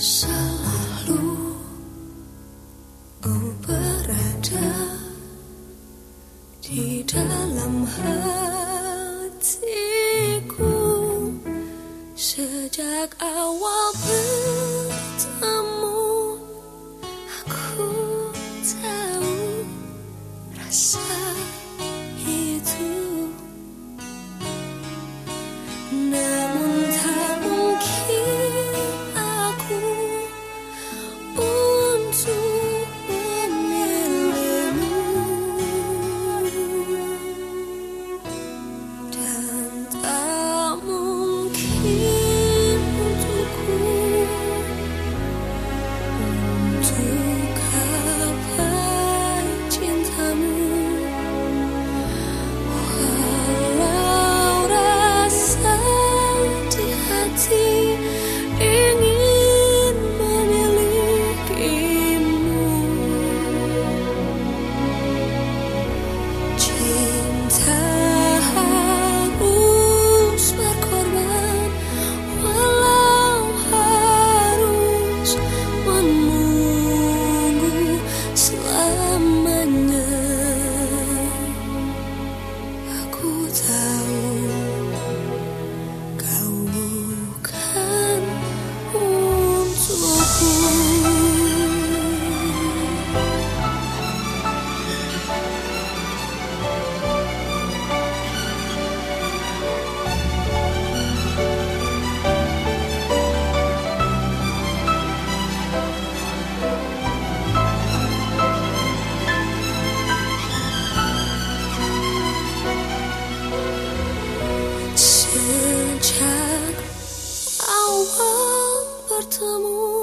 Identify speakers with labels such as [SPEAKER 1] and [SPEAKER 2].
[SPEAKER 1] Selalu kau berada di dalam hatiku. Sejak awal bertemu aku tahu rasa ortamı.